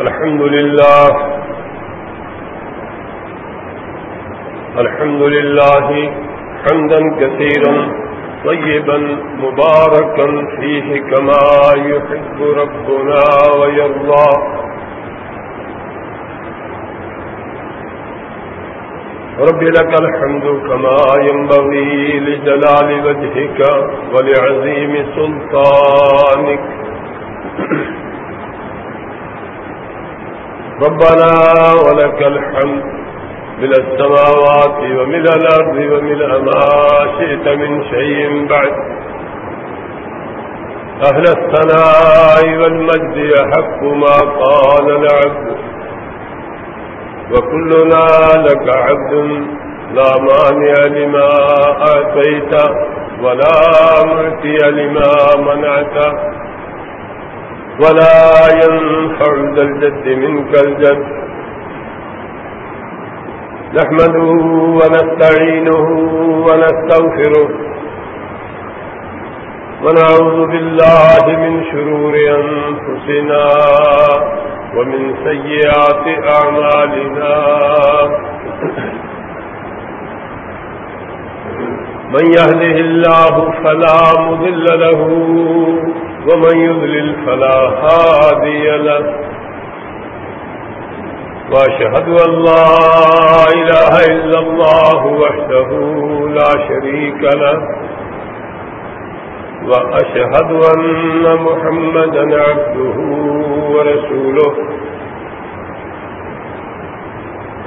الحمد لله الحمد لله حمدا كثيرا طيبا مباركا فيه كما يحب ربنا ويرضى. رب لك الحمد كما ينبغي لجلال وجهك ولعظيم سلطانك. ربنا ولك الحمد من السماوات ومن الأرض ومن ما شئت من شيء بعد. أهل الثناء والمجد يحق ما قال العبد. وكلنا لك عبد لا مانع لما آتيت ولا مرتي لما منعت. ولا ينفع ذا الجد منك الجد. نحمده ونستعينه ونستغفره ونعوذ بالله من شرور أنفسنا ومن سيئات أعمالنا. من يهده الله فلا مذل له ومن يذلل فلا هادي له. وأشهد أن لا إله إلا الله وحده لا شريك له. وأشهد أن محمدا عبده ورسوله.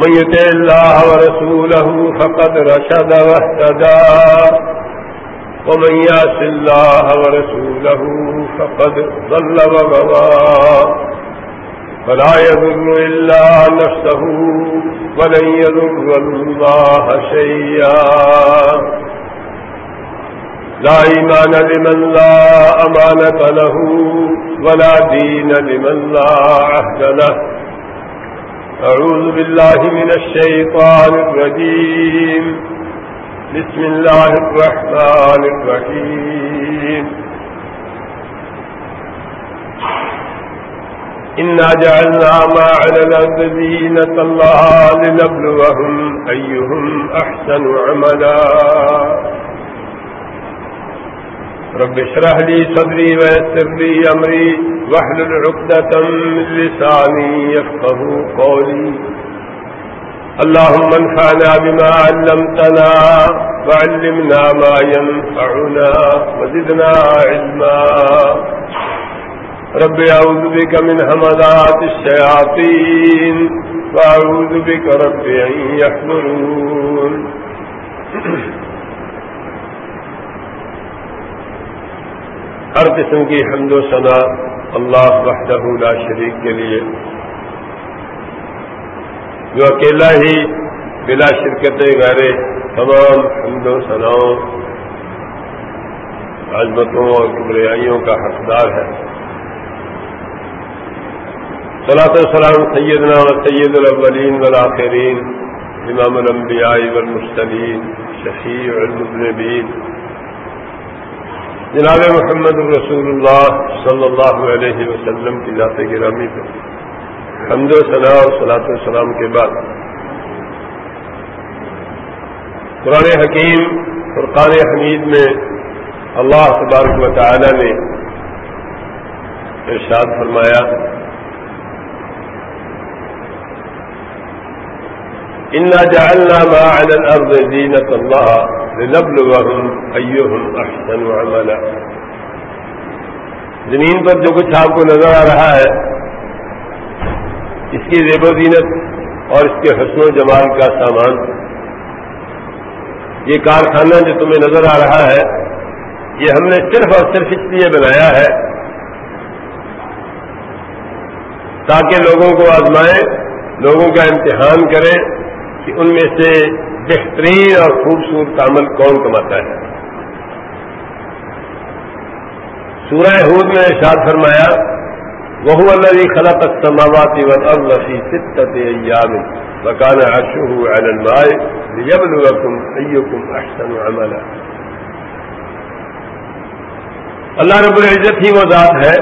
من يتع الله ورسوله فقد رشد واهتدى. ومن ياس الله ورسوله فقد ضل وغضى فلا يذر إلا نفسه ولن يذر الله شيئا. لا إيمان لمن لا أمانة له ولا دين لمن لا عهد له. أعوذ بالله من الشيطان الرجيم. بسم الله الرحمن الرحيم. إنا جعلنا ما على الأرض زينة الله لنبلوهم أيهم أحسن عملا. رب اشرح لي صدري ويسر لي أمري واحلل عقدة من لساني يفقه قولي. اللهم انفعنا بما علمتنا وعلمنا ما ينفعنا وزدنا علما. رب أعوذ بك من همذات الشياطين وأعوذ بك رب أن يحضرون. ہر قسم کی حمد و ثنا اللہ وحدہ لا شریک کے لیے۔ جو اکیلا ہی بلا شرکت غیر تمام حمد و ثناؤں عظمتوں اور کبریائیوں کا حقدار ہے۔ صلاح السلام سیدنا و سید الاولین والآخرین، امام الانبیاء والمرسلین، شفیع المذنبین۔ جناب محمد الرسول اللہ صلی اللہ علیہ وسلم کی ذات گرامی پر حمد و صلاح اور صلاح السلام کے بعد قرآن حکیم فرقان حمید میں اللہ تبارک و تعالی نے ارشاد فرمایا انا جعلنا ما على الارض زينة الله لنبلوهم ايهم احسن عملا. زمین پر جو کچھ آپ کو نظر آ رہا ہے، اس کی زیب و زینت اور اس کے حسن و جمال کا سامان، یہ کارخانہ جو تمہیں نظر آ رہا ہے، یہ ہم نے صرف اور صرف اس لیے بنایا ہے تاکہ لوگوں کو آزمائیں، لوگوں کا امتحان کریں کہ ان میں سے بہترین اور خوبصورت عمل کون کماتا ہے؟ سورہ حود میں ارشاد فرمایا وہ الذي خلق السماوات والارض في سته ايام وكان عرشه على الماء ليبلوكم ايكم احسن عملا۔ اللہ رب العزت ہی وہ ذات ہے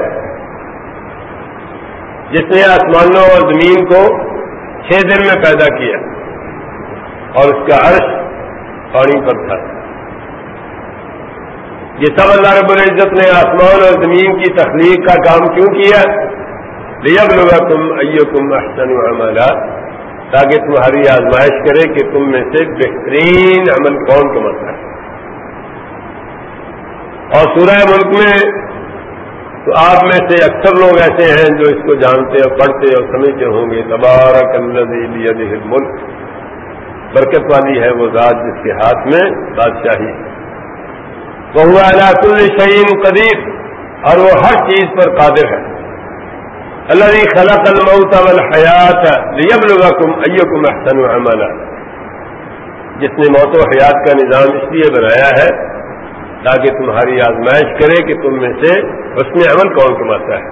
جس نے آسمانوں اور زمین کو چھ دن میں پیدا کیا۔ اور اس کا عرش پانی پر تھا۔ یہ سب اللہ رب العزت نے آسمان اور زمین کی تخلیق کا کام کیوں کیا؟ ریب لوگا تم ایو تم احسن عملہ تاکہ تمہاری آزمائش کرے کہ تم میں سے بہترین عمل کون کماتا ہے۔ اور سورہ ملک میں تو آپ میں سے اکثر لوگ ایسے ہیں جو اس کو جانتے اور پڑھتے اور سمجھتے ہوں گے۔ تبارک اللہ ملک برکت والی ہے وہ ذات جس کے ہاتھ میں بادشاہی ہے۔ وہ کل شعین قدیر، اور وہ ہر چیز پر قادر ہے۔ اللہ خلق الموت والحیات لیبلغکم ایکم احسن عملا۔ جس نے موت و حیات کا نظام اس لیے بنایا ہے تاکہ تمہاری آزمائش کرے کہ تم میں سے اس میں عمل کون کماتا ہے۔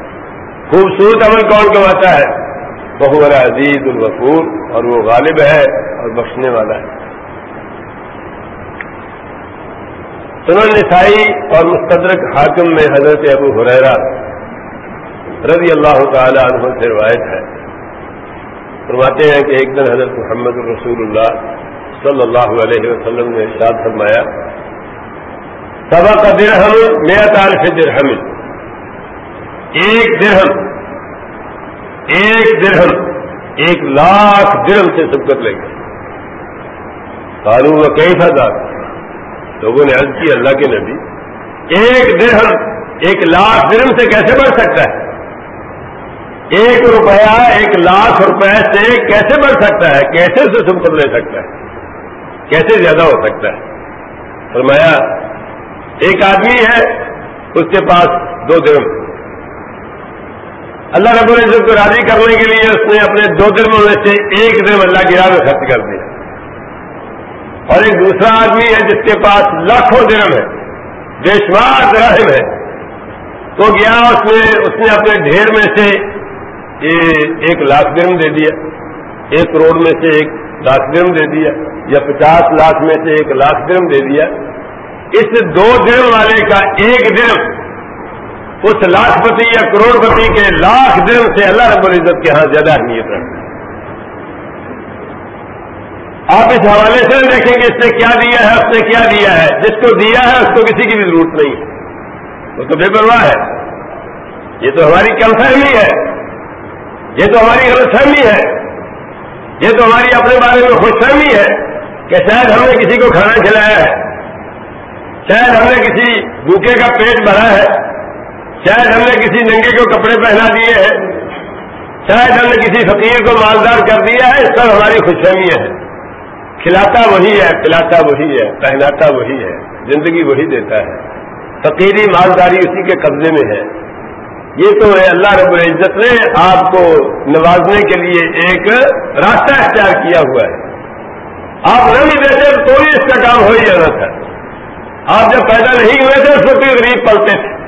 خوبصورت عمل کون کماتا ہے؟ بہو عزیز الغفور اور وہ غالب ہے اور بخشنے والا ہے۔ سنن نسائی اور مستدرک حاکم میں حضرت ابو حریرا رضی اللہ تعالی عنہ سے روایت ہے۔ فرماتے ہیں کہ ایک دن حضرت محمد الرسول اللہ صلی اللہ علیہ وسلم نے ارشاد فرمایا سبا کا درہم میرا تعارف درہم۔ ایک درہم ایک درہم، ایک لاکھ درہم سے سبقت لے کر قانون و کئی ہزار لوگوں نے عرض کی، اللہ کے نبی، ایک درہم، ایک لاکھ درم سے کیسے بڑھ سکتا ہے؟ ایک روپیہ، ایک لاکھ روپے سے کیسے بڑھ سکتا ہے؟ کیسے اسے سمپت لے سکتا ہے؟ کیسے زیادہ ہو سکتا ہے؟ فرمایا، ایک آدمی ہے، اس کے پاس دو درم اللہ رب العزت کو راضی کرنے کے لیے اس نے اپنے دو درموں میں سے ایک درم اللہ کی راہ میں خرچ کر دیا۔ اور ایک دوسرا آدمی ہے جس کے پاس لاکھوں درم ہے بے شمار ہے۔ تو گیا اس نے اس نے اپنے ڈھیر میں سے ایک لاکھ درم دے دیا۔ ایک کروڑ میں سے ایک لاکھ درم دے دیا یا پچاس لاکھ میں سے ایک لاکھ درم دے دیا۔ اس دو درم والے کا ایک درم اس لاکھ پتی یا کروڑ پتی کے لاکھ درم سے اللہ رب العزت کے ہاں زیادہ اہمیت رکھتے آپ اس حوالے سے دیکھیں گے اس نے کیا دیا ہے، اس نے کیا دیا ہے۔ جس کو دیا ہے، اس کو کسی کی بھی ضرورت نہیں۔ ہے وہ تو بے پرواہ ہے۔ یہ تو ہماری کم فہمی ہے۔ یہ تو ہماری غلط فہمی ہے۔ یہ تو ہماری اپنے بارے میں خوش فہمی ہے کہ شاید ہم نے کسی کو کھانا کھلایا ہے۔ شاید ہم نے کسی بھوکے کا پیٹ بھرا ہے۔ شاید ہم نے کسی ننگے کو کپڑے پہنا دیے ہیں، شاید ہم نے کسی فقیر کو مالدار کر دیا ہے، اس پر ہماری خوش فہمی ہے۔ کھلاتا وہی ہے، پلاتا وہی ہے، پہناتا وہی ہے، زندگی وہی دیتا ہے۔ فقیری مالداری اسی کے قبضے میں ہے۔ یہ تو ہے، اللہ رب العزت نے آپ کو نوازنے کے لیے ایک راستہ اختیار کیا ہوا ہے۔ آپ نہ بھی دیتے تو بھی اس کا کام ہو ہی جانا تھا۔ آپ جب پیدا نہیں ہوئے تھے اس وقت غریب پلتے تھے۔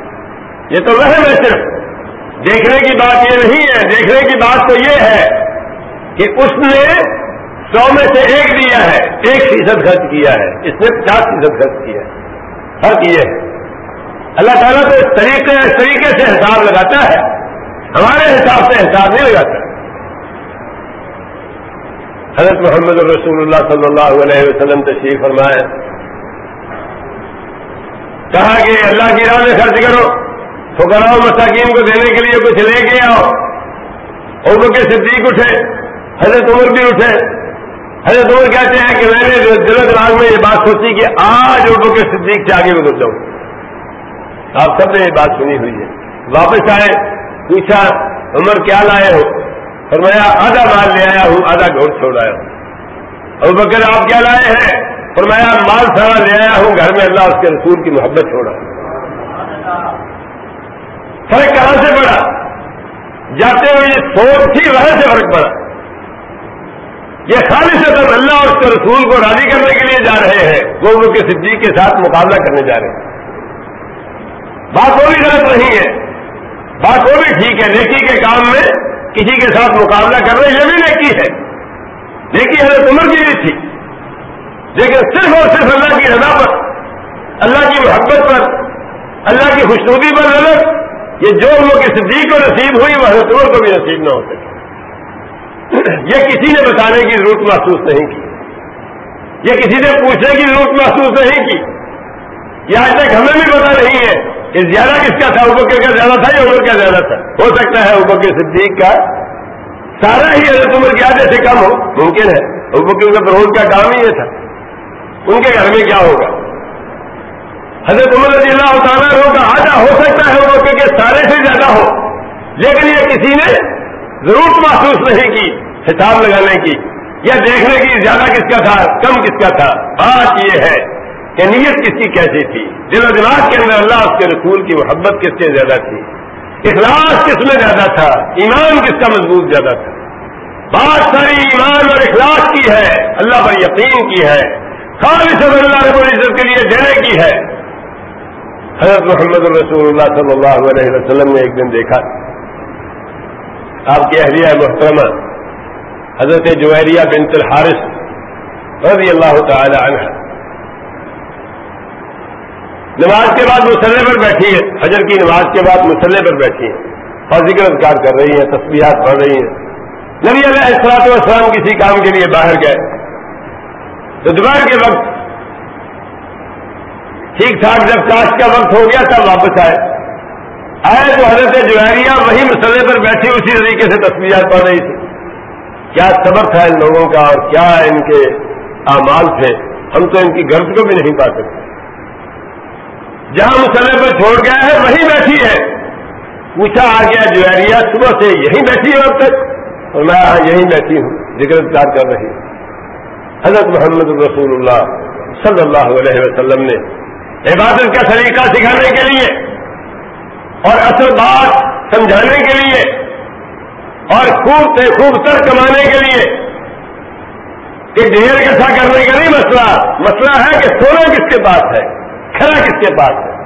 یہ تو وہ ہے صرف۔ دیکھنے کی بات یہ نہیں ہے، دیکھنے کی بات تو یہ ہے کہ اس نے سو میں سے ایک دیا ہے، ایک فیصد خرچ کیا ہے، اس نے پچاس فیصد خرچ کیا ہے۔ فرق یہ ہے۔ اللہ تعالیٰ تو اس طریقے اس طریقے سے حساب لگاتا ہے۔ ہمارے حساب سے حساب نہیں لگاتا۔ حضرت محمد الرسول اللہ صلی اللہ علیہ وسلم تشریف فرمائے، کہا کہ اللہ کی راہ میں خرچ کرو۔ فکراؤ مساکین کو دینے کے لیے کچھ لے کے آؤ۔ اور کے صدیق اٹھے، حضرت عمر بھی اٹھے۔ حضرت عمر کہتے ہیں کہ میں نے دل دماغ میں یہ بات سوچی کہ آج اردو کے صدیق سے آگے گزر جاؤں۔ آپ سب نے یہ بات سنی ہوئی ہے۔ واپس آئے، پوچھا، عمر کیا لائے ہو؟ اور میں آدھا مال لے آیا ہوں، آدھا گھوڑ چھوڑ آیا ہوں۔ اور بکر، آپ کیا لائے ہیں؟ اور میں مال سارا لے آیا ہوں، گھر میں اللہ اس کے رسول کی محبت چھوڑا۔ فرق کہاں سے پڑا جاتے ہوئے یہ سوچ تھی وہاں سے فرق پڑا یہ خالص اگر اللہ اور اس کے رسول کو راضی کرنے کے لیے جا رہے ہیں وہ ان کے صدیق کے ساتھ مقابلہ کرنے جا رہے ہیں۔ بات وہ بھی غلط نہیں ہے۔ بات وہ بھی ٹھیک ہے، نیکی کے کام میں کسی کے ساتھ مقابلہ کرنا یہ بھی نیکی ہے۔ نیکی حضرت عمر کی بھی تھی۔ لیکن صرف اور صرف اللہ کی رضا پر، اللہ کی محبت پر، اللہ کی خوشنودی پر نظر یہ جو لوگ صدیق کو نصیب ہوئی، وہ حضرت کو بھی نصیب نہ ہو سکے یہ کسی نے بتانے کی ضرورت محسوس نہیں کی۔ یہ کسی نے پوچھنے کی ضرورت محسوس نہیں کی۔ یہ آج تک ہمیں بھی پتا نہیں ہے کہ زیادہ کس کا تھا ابکر کا زیادہ تھا یا عمر کا زیادہ تھا۔ ہو سکتا ہے ابکر صدیق کا سارا ہی حضرت عمر کی آدھے سے کم ہو، ممکن ہے۔ ابکر کا روز کا کام ہی یہ تھا۔ ان کے گھر میں کیا ہوگا؟ حضرت عمر رضی اللہ تعالیٰ کا آدھا ہو سکتا ہے وہ کہ سارے سے زیادہ ہو۔ لیکن یہ کسی نے ضرورت محسوس نہیں کی، حساب لگانے کی، یا دیکھنے کی زیادہ کس کا تھا، کم کس کا تھا۔ بات یہ ہے کہ نیت کس کی کیسی تھی؟ دل و دماغ کے اندر اللہ اس کے رسول کی محبت کس سے زیادہ تھی؟ اخلاص کس میں زیادہ تھا؟ ایمان کس کا مضبوط زیادہ تھا؟ بات ساری ایمان اور اخلاص کی ہے، اللہ پر یقین کی ہے۔ خالص اللہ رب العزت کے لیے دینے کی ہے۔ حضرت محمد الرسول اللہ صلی اللہ علیہ وسلم نے ایک دن دیکھا۔ آپ کی اہلیہ محترمہ، حضرت جوہریہ بنت الحارث رضی اللہ تعالی عنہ۔ نماز کے بعد مسلح پر بیٹھی ہے حجر کی نماز کے بعد مسلح پر بیٹھی ہے اور ذکر اذکار کر رہی ہیں تصویرات پڑھ رہی ہیں۔ نبی علیہ السلاط والسلام کسی کام کے لیے باہر گئے۔ تو دوپہر کے وقت ٹھیک ٹھاک، جب کاش کا وقت ہو گیا تب واپس آئے۔ آئے تو حضرت جوہریہ وہی مسئلے پر بیٹھی، اسی طریقے سے تصویرات پڑھ رہی تھی۔ کیا صبر تھا ان لوگوں کا اور کیا ان کے اعمال تھے؟ ہم تو ان کی گرد کو بھی نہیں پا سکتے۔ جہاں مسئلے پر چھوڑ گیا ہے وہیں بیٹھی ہے۔ پوچھا آ گیا جوہریہ صبح سے یہیں بیٹھی ہے اب تک؟ اور میں یہیں بیٹھی ہوں، ذکر کر رہی ہوں۔ حضرت محمد الرسول اللہ صلی اللہ علیہ وسلم نے عبادت کا طریقہ سکھانے کے لیے اور اصل بات سمجھانے کے لیے اور خوب سے خوب تر کمانے کے لیے کہ ڈھیر کٹھا کرنے کا نہیں مسئلہ۔ مسئلہ ہے کہ سونا کس کے پاس ہے کھڑا کس کے پاس ہے۔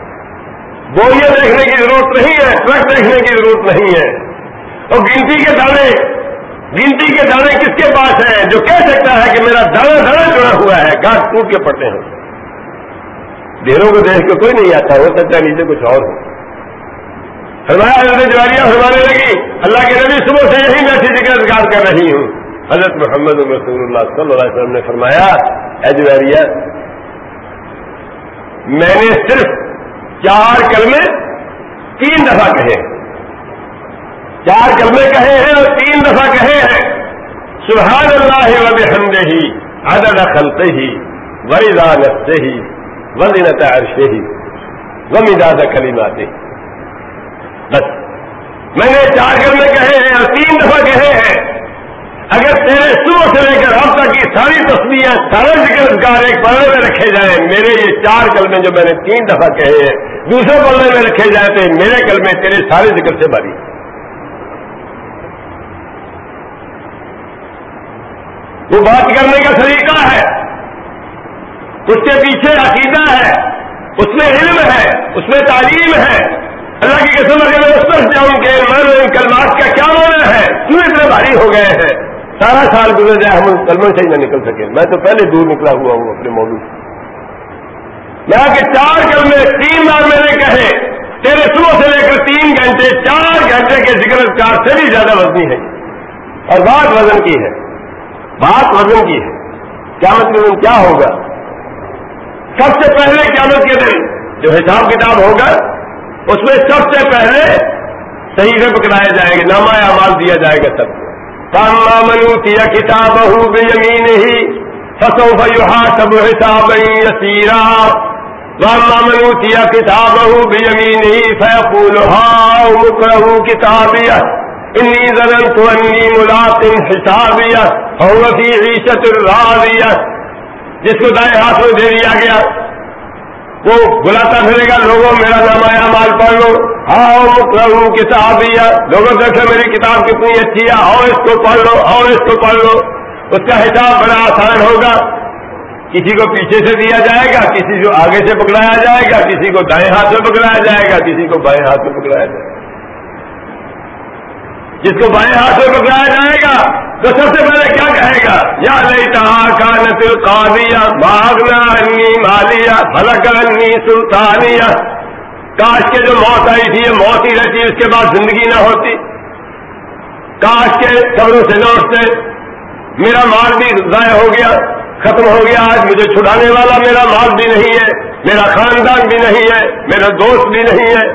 بوریاں دیکھنے کی ضرورت نہیں ہے، ٹرک دیکھنے کی ضرورت نہیں ہے۔ اور گنتی کے دانے، گنتی کے دانے کس کے پاس ہیں؟ جو کہہ سکتا ہے کہ میرا دانا دانا جڑا ہوا ہے گاٹ ٹوٹ کے پڑتے ہیں۔ ڈھیروں کو دیکھ کے کوئی نہیں آتا، ہو سکتا ہے نیچے کچھ اور ہو۔ فرمایا، حضرت جواریاں فرمانے لگی، اللہ کے نبی صبح سے یہی میں ذکر اذکار کر رہی ہوں۔ حضرت محمد رسول اللہ صلی اللہ علیہ وسلم نے فرمایا، اے جواریہ میں نے صرف چار کلمے تین دفعہ کہے چار کلمے کہے ہیں اور تین دفعہ کہے ہیں۔ سبحان اللہ و بحمدہ ہی عدد خلقہ ہی ویزا نفسہ ہی وزنت عرشہ ہی ومداد کلماتہ بس۔ میں نے چار کلمے کہے ہیں اور تین دفعہ کہے ہیں۔ اگر تیرے صبح سے لے کر اب تک کی ساری تصویریں سارے ذکر کار ایک پڑھنے میں رکھے جائیں، میرے یہ چار کلمے جو میں نے تین دفعہ کہے ہیں، دوسرے پڑھنے میں رکھے جائیں تو میرے کلمے تیرے سارے ذکر سے بھری وہ بات کرنے کا طریقہ ہے۔ اس کے پیچھے عقیدہ ہے، اس میں علم ہے، اس میں تعلیم ہے۔ اللہ کی قسم اگر میں اس پر جاؤں کہ میں ان کلمات کا کیا مانا ہے؟ کیوں اتنے بھاری ہو گئے ہیں؟ سارا سال گزر جائے، ہم کلمن سے ہی نہ نکل سکے میں تو پہلے دور نکلا ہوا ہوں اپنے موضوع سے۔ میں کہ چار کل میں تین بار میں نے کہے، تیرے صبح سے لے کر تین گھنٹے، چار گھنٹے کے ذکر چار سے بھی زیادہ وزنی ہے۔ اور بات وزن کی ہے۔ بات وزن کی ہے۔ قیامت کے دن کیا ہوگا؟ سب سے پہلے قیامت کے دن جو حساب کتاب ہوگا، اس میں سب سے پہلے صحیح سے پکڑایا جائے گا ناما مال دیا جائے گا سب کو۔ کام منو کیا کتاب ہوں بے یمین ہی فسو بھائی سب حساب سیرا واما کیا کتاب ہوں بے یمین ہی فیفول ہاؤ مکرہ کتابیا انی زرن تو انی ملاقن حسابیا ہوں عیشت الراضیہ جس کو دائیں ہاتھ میں دے دیا گیا، وہ بلاتا پھرے گا، لوگوں، میرا نام آیا، مال پڑھ لو۔ ہاں، ہاں، آؤ کتاب لوگوں دیکھو میری کتاب کتنی اچھی ہے۔ آؤ اس کو پڑھ لو آؤ اس کو پڑھ لو۔ اس کا حساب بڑا آسان ہوگا۔ کسی کو پیچھے سے دیا جائے گا، کسی کو آگے سے پکڑایا جائے گا، کسی کو دائیں ہاتھ میں پکڑایا جائے گا، کسی کو بائیں ہاتھ میں پکڑایا جائے گا۔ جس کو بائیں ہاتھ میں پکڑایا جائے گا تو سب سے پہلے کیا کہے گا؟ یا لئی کا نتل قادیا باغنا انی مالیا بھلک انی سلطانیہ۔ کاش کے جو موت آئی تھی، یہ موت ہی رہتی، اس کے بعد زندگی نہ ہوتی۔ کاش کے قبروں سے لوٹتے، میرا مال بھی ضائع ہو گیا، ختم ہو گیا، آج مجھے چھڑانے والا میرا مال بھی نہیں ہے، میرا خاندان بھی نہیں ہے، میرا دوست بھی نہیں ہے،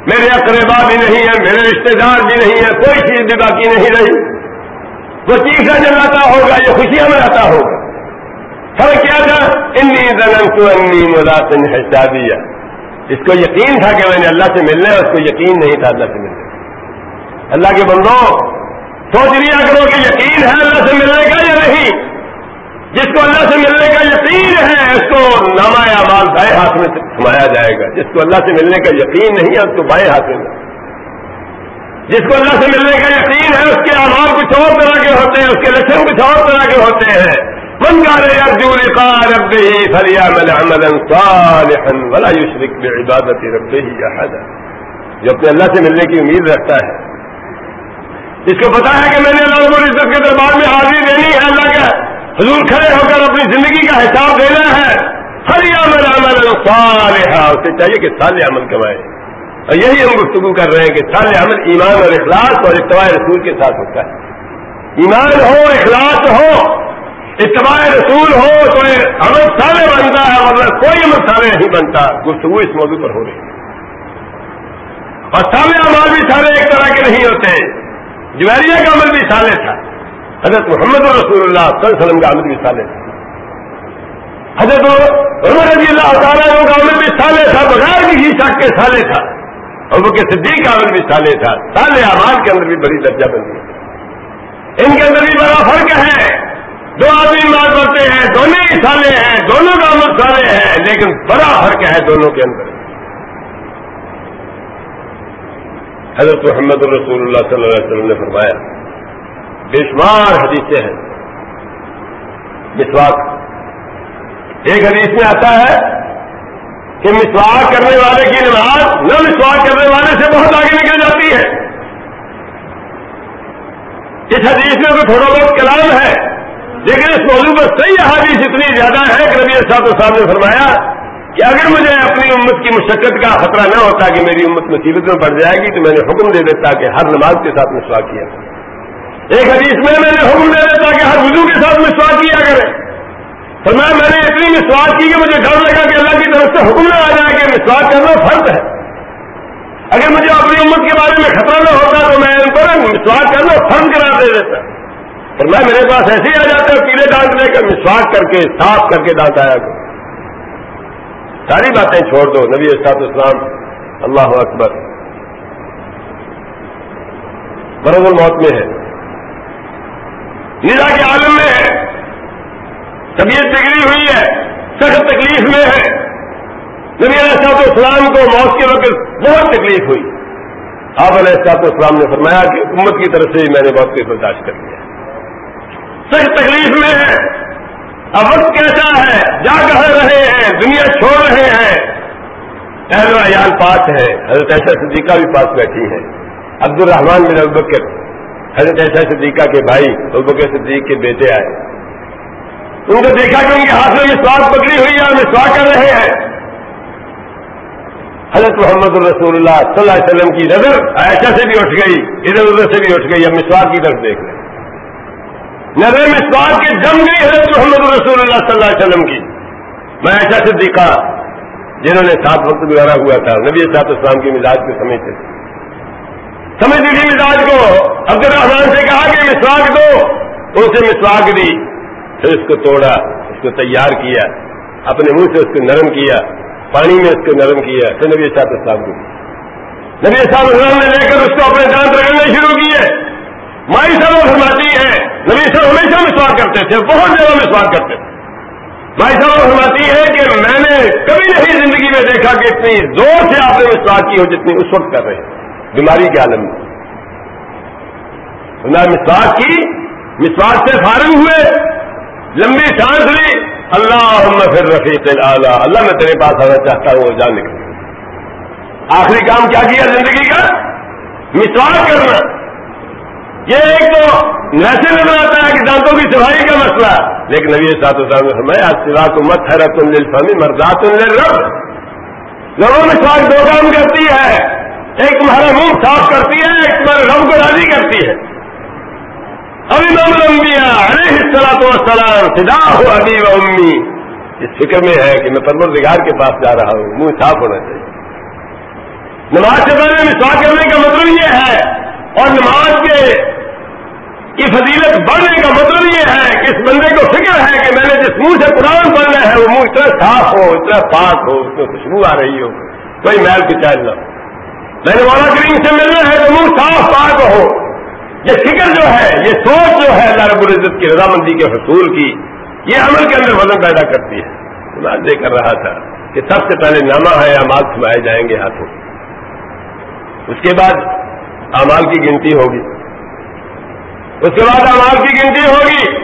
میرے اقربا بھی نہیں ہے، میرے رشتے دار بھی نہیں ہے، کوئی چیز بھی باقی نہیں رہی۔ وہ چیخا جلاتا ہوگا یہ خوشیاں مناتا ہوگا فرق کیا تھا؟ انی زنن کو انی ملاسن حصہ دیا اس کو یقین تھا کہ میں نے اللہ سے ملنا ہے، اس کو یقین نہیں تھا اللہ سے ملنے اللہ کے بندوں، سوچ لیا کرو کہ یقین ہے اللہ سے ملنے کا یا نہیں؟ جس کو اللہ سے ملنے کا یقین ہے، اس کو ناما مال بائیں ہاتھ میں سمایا جائے گا۔ جس کو اللہ سے ملنے کا یقین نہیں ہے، اس کو بائیں ہاتھ میں جس کو اللہ سے ملنے کا یقین ہے، اس کے آمار کچھ اور طرح کے ہوتے ہیں، اس کے لکشن کچھ اور طرح کے ہوتے ہیں۔ من رہے ارجو رقار رب ہی ولا یشرک عبادت رب ہی جو اپنے اللہ سے ملنے کی امید رکھتا ہے۔ اس کو پتا ہے کہ میں نے اللہ رب العزت کے دربار میں حاضری دینی ہے، اللہ کا حضور کھڑے ہو کر اپنی زندگی کا حساب دینا ہے۔ ہر عمل عمل صالحہ اسے چاہیے کہ سال عمل کمائے اور یہی ہم گفتگو کر رہے ہیں کہ سال عمل ایمان اور اخلاص اور اتباع رسول کے ساتھ ہوتا ہے۔ ایمان ہو، اخلاص ہو، اتباع رسول ہو، تو عمل سارے بنتا ہے مطلب کوئی عمل سارے نہیں بنتا۔ گفتگو اس موضوع پر ہو رہی ہے۔ اور سارے عمل بھی سارے ایک طرح کے نہیں ہوتے۔ جویریہ کا عمل بھی سالے تھا۔ حضرت محمد رسول اللہ صلی اللہ علیہ وسلم کا عمل بھی سالے تھا۔ حضرت عمر رضی اللہ تعالیٰ کا عمل بھی سالے تھا، بغیر کسی شک کے سالے تھا۔ اور وہ کے صدیق کا بھی سالے تھا۔ سالے آماد کے اندر بھی بڑی درجہ بنی ہے۔ ان کے اندر بھی بڑا فرق ہے۔ دو آدمی مار پڑتے ہیں، دونوں ہی سالے ہیں، دونوں کا عمل سالے ہیں، لیکن بڑا فرق ہے دونوں کے اندر۔ حضرت محمد رسول اللہ صلی اللہ علیہ وسلم نے فرمایا، بے شمار حدیثیں ہیں۔ مسواک۔ ایک حدیث میں آتا ہے کہ مسواک کرنے والے کی نماز نہ مسواک کرنے والے سے بہت آگے نکل جاتی ہے۔ اس حدیث میں تو تھوڑا بہت کلام ہے، لیکن اس موضوع پر صحیح حدیث اتنی زیادہ ہے کہ نبی صاحب صاحب نے فرمایا کہ اگر مجھے اپنی امت کی مشقت کا خطرہ نہ ہوتا کہ میری امت مصیبت میں پڑ جائے گی، تو میں نے حکم دے دیتا کہ ہر نماز کے ساتھ مسواک کیا۔ ایک حدیث میں میں نے حکم دے دیتا کہ ہر وضو کے ساتھ مسواس کیا کرے تو میں میں نے اتنی مسواس کی کہ مجھے ڈر لگا کہ اللہ کی طرف سے حکم نہ آ جائے کہ مسواس کرنا فرض ہے۔ اگر مجھے اپنی امت کے بارے میں خطرہ نہ ہوتا تو میں ان پر مسواس کرنا فرض کرا دے دیتا۔ اور میں میرے پاس ایسے ہی آ جاتا ہوں پیلے دانت لے کر مسواس کر کے، صاف کر کے دانت آیا کرو ساری باتیں چھوڑ دو، نبی اسات اسلام اللہ اکبر۔ برد الموت میں ہے۔ ندا کے عالم میں ہے۔ طبیعت بگڑی ہوئی ہے، سخت تکلیف میں ہے۔ نبی علیہ صاحب اسلام کو موت کے وقت بہت تکلیف ہوئی۔ آپ علیہ صاحب اسلام نے فرمایا کہ حکومت کی طرف سے ہی میں نے موت کو برداشت کر لیا سخت تکلیف میں ہے۔ اب وقت کیسا ہے؟ جا کر رہے ہیں، دنیا چھوڑ رہے ہیں۔ اہل عیال پاس ہے حضرت ایسا صدیقہ بھی پاس بیٹھی ہے عبد الرحمان بن البکر حضرت ایسا صدیقہ کے بھائی بکر صدیق کے بیٹے آئے۔ ان کو دیکھا کہ ان کے ہاتھ میں مسواک پکڑی ہوئی ہے اور مسواک کر رہے ہیں۔ حضرت محمد الرسول اللہ صلی اللہ علیہ وسلم کی نظر ایسا سے بھی اٹھ گئی، ادھر ادھر سے بھی اٹھ گئی اب مسواک کی طرف دیکھ رہے نظر مسواک کے جم گئی حضرت محمد الرسول اللہ صلی اللہ علیہ وسلم کی۔ میں ایسا سے دیکھا، جنہوں نے سات وقت گزارا ہوا تھا، نبی صاحب اسلام کی مزاج کو سمجھتے تھے۔ سمجھ لیجیے مزاج کو۔ عبد الرحمان سے کہا کہ مسواک دو ان سے مسواک دی۔ پھر اس کو توڑا، اس کو تیار کیا، اپنے منہ سے اس کو نرم کیا، پانی میں اس کو نرم کیا، پھر نبی صاحب اسلام کو نبی صاحب اسلام نے لے کر اس کو اپنے دانت رگڑنے شروع کیے۔ مائی صاحب فرماتی ہے نبی صاحب ہمیشہ مسواک کرتے تھے، بہت زیادہ مسواک کرتے تھے۔ مائی صاحب فرماتی ہے کہ میں نے کبھی نہیں زندگی میں دیکھا کہ اتنی زور سے آپ نے مسواک کی ہو جتنی اس وقت کر رہے ہیں۔ بیماری کے عالم میں۔ مسواک کی، مسواک سے فارغ ہوئے۔ لمبی سانس لی اللہ پھر رفیق اللہ اللہ میں تیرے پاس آنا چاہتا ہوں وہ جان نکل۔ آخری کام کیا کیا زندگی کا؟ مسواس کرنا۔ یہ ایک تو ویسے نظر آتا ہے کہ دانتوں کی صفائی کا مسئلہ۔ لیکن ابھی سات صاحب میں آج سوا کو مت ہے رتن فہمی مردات رب لوگوں میں سواگ دو کام کرتی ہے۔ ایک تمہارا منہ صاف کرتی ہے، ایک تمہارے رب کو راضی کرتی ہے۔ ابھی الانبیاء علیہ السلام وسلام فدا ہو ابھی و امی۔ اس فکر میں ہے کہ میں پروردگار کے پاس جا رہا ہوں، منہ صاف ہونا چاہیے۔ نماز سے پہلے مسواک کرنے کا مطلب یہ ہے، اور نماز کے کی فضیلت بڑھنے کا مطلب یہ ہے کہ اس بندے کو فکر ہے کہ میں نے جس منہ سے قرآن پڑھنا ہے، وہ منہ اتنا صاف ہو، اتنا پاک ہو، اس میں خوشبو آ رہی ہو، کوئی محل کی چال نہ میں نے مولا کریم سے ملنا ہے تو منہ صاف پاک ہو۔ یہ فکر جو ہے، یہ سوچ جو ہے اللہ رب العزت کی، رضامندی کے حصول کی، یہ عمل کے اندر وزن پیدا کرتی ہے۔ میں دیکھ کر رہا تھا کہ سب سے پہلے نامہ ہے امال تھمائے جائیں گے ہاتھوں۔ اس کے بعد امال کی گنتی ہوگی۔ اس کے بعد امال کی گنتی ہوگی۔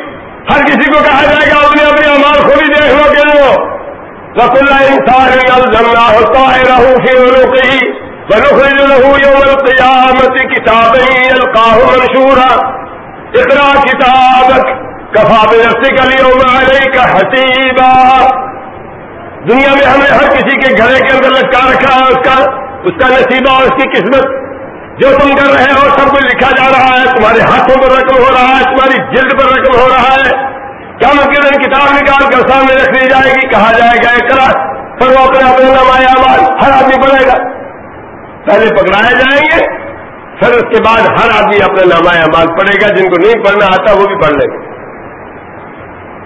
ہر کسی کو کہا جائے گا، اپنے اپنے امال کو بھی دیکھ لو کہ لو رس اللہ انسان ہوتا ہے رہو پھر ہی ونخرج له يوم القيامة كتابا يلقاه منشورا. اقرأ كتابك، كفى بنفسك اليوم عليك حسيبا. دنیا میں ہم نے ہر کسی کے گھرے کے اندر لٹکا رکھا ہے اس کا اس کا نصیبہ اور اس کی قسمت۔ جو تم کر رہے ہو، سب کچھ لکھا جا رہا ہے، تمہارے ہاتھوں پر رقم ہو رہا ہے، تمہاری جلد پر رقم ہو رہا ہے۔ کیا کے کتاب نکال کر سامنے رکھ دی جائے گی، کہا جائے گا کرا پھر وہ اپنا اپنا نمایا ہر آدمی پڑھے گا۔ پہلے پکڑائے جائیں گے، پھر اس کے بعد ہر آدمی اپنا نامہ اعمال پڑھے گا، جن کو نہیں پڑھنا آتا وہ بھی پڑھ لیں گے۔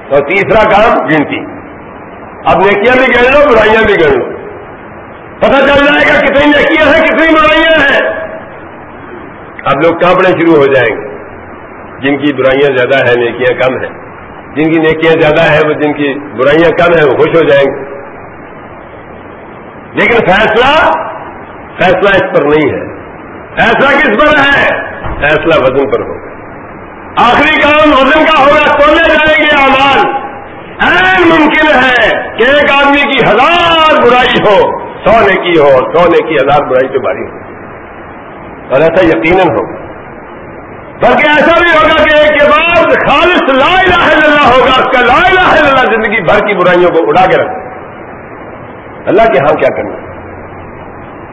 اور تیسرا کام گنتی۔ اب نیکیاں بھی گڑ لو، برائیاں بھی گڑ لو۔ پتہ چل جائے گا کتنی نیکیاں ہیں، کتنی برائیاں ہیں۔ اب لوگ کانپنے شروع ہو جائیں گے۔ جن کی برائیاں زیادہ ہیں، نیکیاں کم ہیں۔ جن کی نیکیاں زیادہ ہیں، وہ جن کی برائیاں کم ہیں، وہ خوش ہو جائیں گے۔ لیکن فیصلہ فیصلہ اس پر نہیں ہے۔ فیصلہ کس پر ہے؟ فیصلہ وزن پر ہوگا۔ آخری کام وزن کا ہوگا سونے جائیں گے آمال این ممکن ہے کہ ایک آدمی کی ہزار برائی ہو، سونے کی ہو، سونے کی ہزار برائی کے باری ہو اور ایسا یقیناً ہوگا۔ بلکہ ایسا بھی ہوگا کہ ایک کے بعد خالص لا الہ الا اللہ ہوگا، اس کا لا الہ الا اللہ زندگی بھر کی برائیوں کو اڑا کے رکھے۔ اللہ کے ہاں کیا کرنا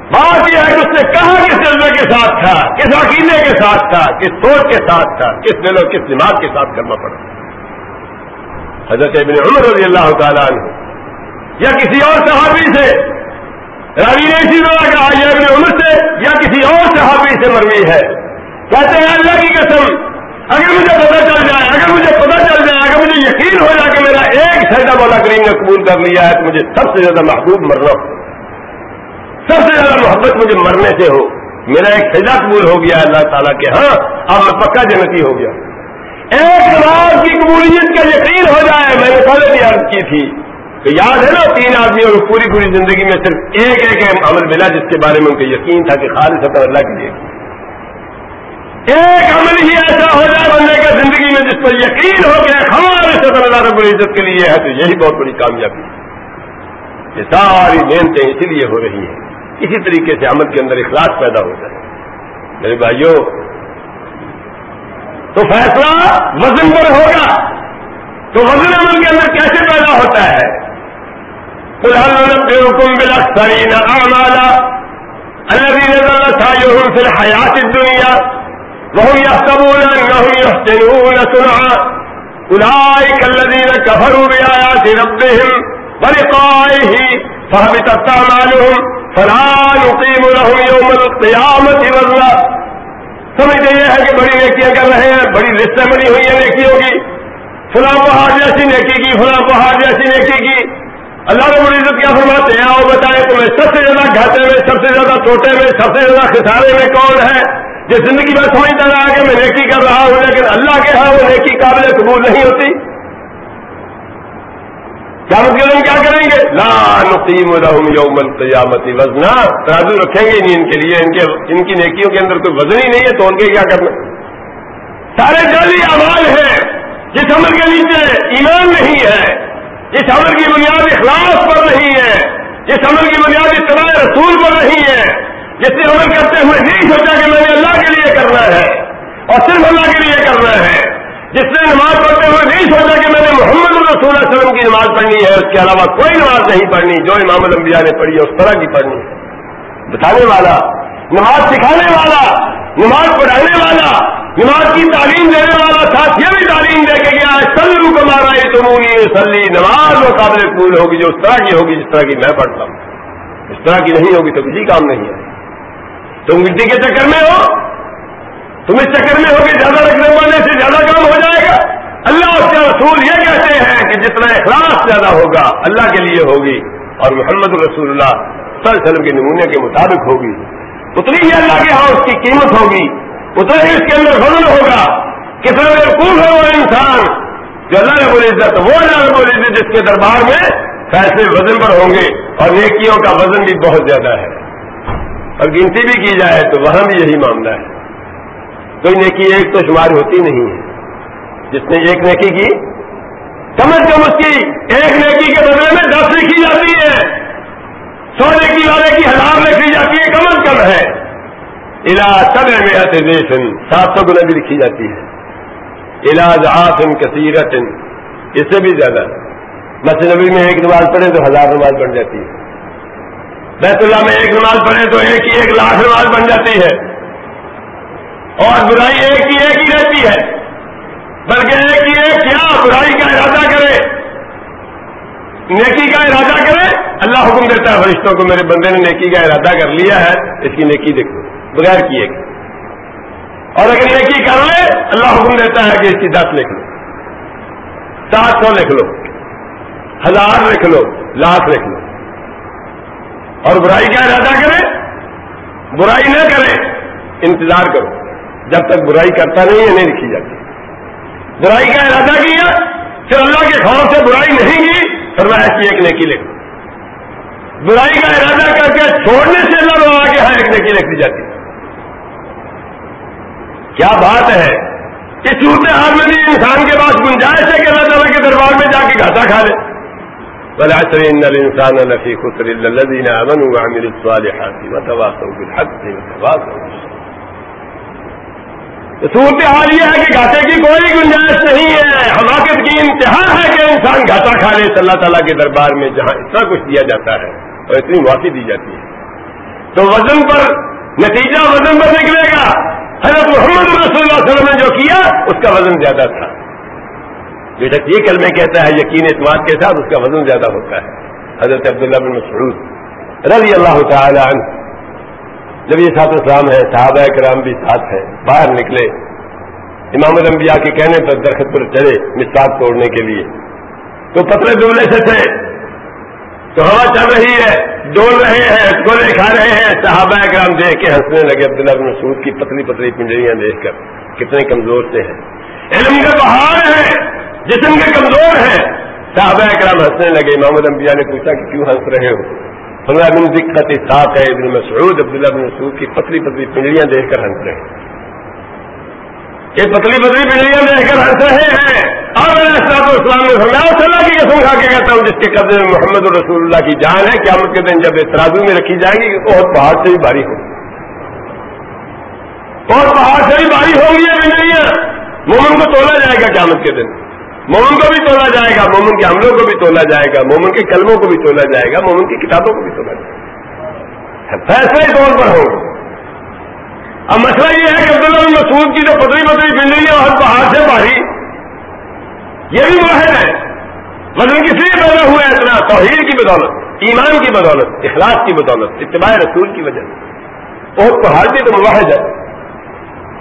بات یہ ہے کہ اس نے کہا کس جذبے کے ساتھ تھا، کس عقیدے کے ساتھ تھا، کس سوچ کے ساتھ تھا، کس دل اور کس دماغ کے ساتھ کرنا پڑا۔ حضرت ابن عمر رضی اللہ تعالیٰ عنہ یا کسی اور صحابی سے راوی نے اسی طرح کہا، یا ابن عمر سے یا کسی اور صحابی سے مروی ہے۔ کہتے ہیں، اللہ کی قسم، اگر مجھے پتا چل جائے، اگر مجھے پتا چل جائے، اگر مجھے یقین ہو جائے کہ میرا ایک سجدہ مولا کریم نے قبول کر لیا ہے، تو مجھے سب سے زیادہ محبوب مرنا ہو سب سے زیادہ محبت مجھے مرنے سے ہو، میرا ایک سجا قبول ہو گیا اللہ تعالیٰ کے ہاں اب میں پکا جنتی ہو گیا۔ ایک نماز کی قبولیت کا یقین ہو جائے، میں نے پہلے بھی عرض کی تھی تو یاد ہے نا، تین آدمی اور پوری پوری زندگی میں صرف ایک ایک عمل ملا جس کے بارے میں ان کو یقین تھا کہ خالص اپنے اللہ کے لیے۔ ایک عمل ہی ایسا ہو جائے بندے کا زندگی میں جس پر یقین ہو گیا ہمارے سطح اللہ رب العزت کے لیے ہے، تو یہی بہت بڑی کامیابی۔ یہ ساری محنتیں اسی لیے ہو رہی ہیں۔ اسی طریقے سے عمل کے اندر اخلاص پیدا ہوتا ہے۔ میرے بھائیوں، تو فیصلہ وزن پر ہوگا۔ تو وزن عمل کے اندر کیسے پیدا ہوتا ہے؟ حکم بلا سرین امالا اللہ تھا جو پھر حیات دنیا وهم يحسبون أنهم يحسنون صنعا أولئك الذين كفروا بآيات ربهم ولقائه فهبطت أعمالهم فلا نقيم لهم يوم القيامة وزنا سمجھتے یہ ہے کہ بڑی نیکیاں کر رہے ہیں، بڑی لسٹیں بنی ہوئی ہیں نیکیوں کی۔ فلاں پہاڑ جیسی نیکی کی، فلاں پہاڑ جیسی نیکی کی۔ اللہ نے بڑی عزت کیا فرماتے ہیں؟ آؤ بتائیں تمہیں سب سے زیادہ گھاٹے میں، سب سے زیادہ چھوٹے میں، سب سے زیادہ خسارے میں کون ہے؟ جو زندگی میں سمجھتا رہا کہ میں نیکی کر رہا ہوں، لیکن اللہ کے ہاں وہ نیکی قابل قبول نہیں ہوتی۔ کیا مطلب کیا کریں گے؟ لا نقیم لهم یوم القیامت وزنا. ترازو رکھیں گے نہیں ان کے لیے، ان کے ان کی نیکیوں کے اندر کوئی وزن ہی نہیں ہے تو ان کے کیا کرنا؟ سارے جلی اعمال ہیں، جس عمل کے نیچے ایمان نہیں ہے، جس عمل کی بنیاد اخلاص پر نہیں ہے، جس عمل کی بنیاد اتباع رسول پر نہیں ہے، جس نے عمل کرتے ہوئے نہیں سوچا کہ میں نے اللہ کے لیے کرنا ہے اور صرف اللہ کے لیے کرنا ہے۔ جس نے نماز پڑھتے ہوئے نہیں سوچا کہ میں نے محمد رسول اللہ علیہ وسلم کی نماز پڑھنی ہے، اس کے علاوہ کوئی نماز نہیں پڑھنی جو امام الانبیاء نے پڑھی ہے، اس طرح کی پڑھنی ہے۔ بتانے والا، نماز سکھانے والا، نماز پڑھانے والا، نماز کی تعلیم دینے والا ساتھ یہ بھی تعلیم دے کے گیا سلو کو مارا یہ تمونی سلی نماز وہ قابل قبول ہوگی، جو اس طرح کی ہوگی جس طرح کی میں پڑھتا ہوں۔ اس طرح کی نہیں ہوگی تو کسی کام نہیں ہے۔ تم مٹی کے چکر میں ہو تم اس چکر میں ہو کہ زیادہ رکھنے والے سے زیادہ کام ہو جائے گا۔ اللہ اس کا رسول یہ کہتے ہیں کہ جتنا اخلاص زیادہ ہوگا، اللہ کے لیے ہوگی اور محمد رسول اللہ صلی اللہ علیہ وسلم کے نمونے کے مطابق ہوگی۔ اتنی ہی اللہ کے ہاں اس کی قیمت ہوگی، اتنا ہی اس کے اندر فضل ہوگا۔ کتنا بیوقوف ہے وہ انسان، جو اللہ نے بولی عزت وہ اللہ نے بولی جس کے دربار میں فیصلے وزن پر ہوں گے اور نیکیوں کا وزن بھی بہت زیادہ ہے۔ اور گنتی بھی کی جائے تو وہاں بھی یہی معاملہ ہے۔ کوئی نیکی ایک تو شمار ہوتی نہیں ہے۔ جس نے ایک نیکی کی، کم از کم اس کی ایک نیکی کے بدلے میں دس لکھی جاتی ہے۔ سو نیکی والے کی ہزار لکھی جاتی ہے، کم از کم ہے۔ علاج سب میں سات سو گنا بھی لکھی جاتی ہے۔ علاج آسن کثیرت، اس سے بھی زیادہ۔ مسجد نبی میں ایک نماز پڑھے تو ہزار نماز بن جاتی ہے۔ بیت اللہ میں ایک نماز پڑھے تو ایک ہی ایک لاکھ نماز بن جاتی ہے۔ اور برائی ایک ہی ایک ہی رہتی ہے، بلکہ ایک ہی ایک کیا برائی کا ارادہ کرے۔ نیکی کا ارادہ کرے، اللہ حکم دیتا ہے، فرشتوں کو میرے بندے نے نیکی کا ارادہ کر لیا ہے، اس کی نیکی دیکھو، بغیر کی ایک۔ اور اگر نیکی کر لے اللہ حکم دیتا ہے کہ اس کی دس لکھ لو۔ سات سو لکھ لو۔ ہزار لکھ لو، لاکھ لکھ لو۔ اور برائی کا ارادہ کرے، برائی نہ کرے، انتظار کرو۔ جب تک برائی کرتا نہیں ہے، نہیں لکھی جاتی۔ برائی کا ارادہ کیا؟ پھر اللہ کے خوف سے برائی نہیں کی، پھر میں ایسی ایک نیکی لکھ۔ برائی کا ارادہ کر کے چھوڑنے سے اللہ لوگ آگے ہاں ایک نیکی لکھ دی جاتی۔ کیا بات ہے؟ کہ صورت حال میں بھی انسان کے پاس گنجائش ہے کہ اللہ تعالیٰ کے دربار میں جا کے گھاٹا کھا لے۔ والعصر إن الإنسان لفي خسر الذين آمنوا وعملوا الصالحات وتواصوا بالحق وتواصوا صورت حال یہ ہے کہ گھاٹے کی کوئی گنجائش نہیں ہے۔ حماقت کی انتہا ہے کہ انسان گھاٹا کھا لے اللہ تعالیٰ کے دربار میں جہاں اتنا کچھ دیا جاتا ہے اور اتنی معافی دی جاتی ہے۔ تو وزن پر، نتیجہ وزن پر نکلے گا۔ حضرت محمد رسول اللہ علیہ وسلم نے جو کیا، اس کا وزن زیادہ تھا۔ بے یہ کلمے کہتا ہے یقین اعتماد کے ساتھ اس کا وزن زیادہ ہوتا ہے۔ حضرت عبداللہ بن مسعود رضی اللہ تعالی عنہ جب یہ سات اسلام ہے، صحابہ کرام بھی ساتھ ہے باہر نکلے۔ امام الانبیاء کے کہنے پر درخت پر چڑھے مساق توڑنے کے لیے۔ تو پتلے دبلے سے تھے۔ تو ہوا چل رہی ہے ڈول رہے ہیں، گولے کھا رہے ہیں۔ صحابہ کرام دیکھ کے ہنسنے لگے، عبداللہ بن مسعود کی پتلی پتلی پنجریاں دیکھ کر کتنے کمزور سے ہیں۔ علم کا پہاڑ ہے جسم کے کمزور ہیں۔ صحابہ اکرام ہنسنے لگے۔ محمد انبیاء نے پوچھا کہ کیوں ہنس رہے ہو؟ پندرہ بن دقت ساتھ ہے ابن مسعود، عبداللہ بن مسعود کی پتلی پتلی پنڈلیاں دیکھ کر ہنس رہے ہیں۔ یہ پتلی پتلی پنڈلیاں دیکھ کر ہنس رہے ہیں۔ اور اسلام نے فرمایا صلاح کی قسم کھا کے کہتا ہوں، جس کے قبضے میں محمد رسول اللہ کی جان ہے، قیامت کے دن جب اعتراضوں میں رکھی جائے گی اور پہاڑ سے بھی بھاری ہوگی اور پہاڑ سے بھی بھاری ہوگی یہ پنڈلیاں۔ مومن کو تولا جائے گا قیامت کے دن۔ مومن کو بھی تولا جائے گا، مومن کے حملوں کو بھی تولا جائے گا، مومن کے کلموں کو بھی تولا جائے گا، مومن کی کتابوں کو بھی تولا جائے گا۔ فیصلے طور پر ہوگا۔ اب مسئلہ یہ ہے کہ عبداللہ مسعود کی جو پتری پتری بلڈنگ ہے اور پہاڑ سے بھاری یہ بھی واحد ہے۔ وزن کس لیے پیدا ہوا ہے اتنا توحید کی بدولت، ایمان کی بدولت، اخلاص کی بدولت، اتباع رسول کی وجہ سے۔ بہت پہاڑ بھی تو مواحد ہے۔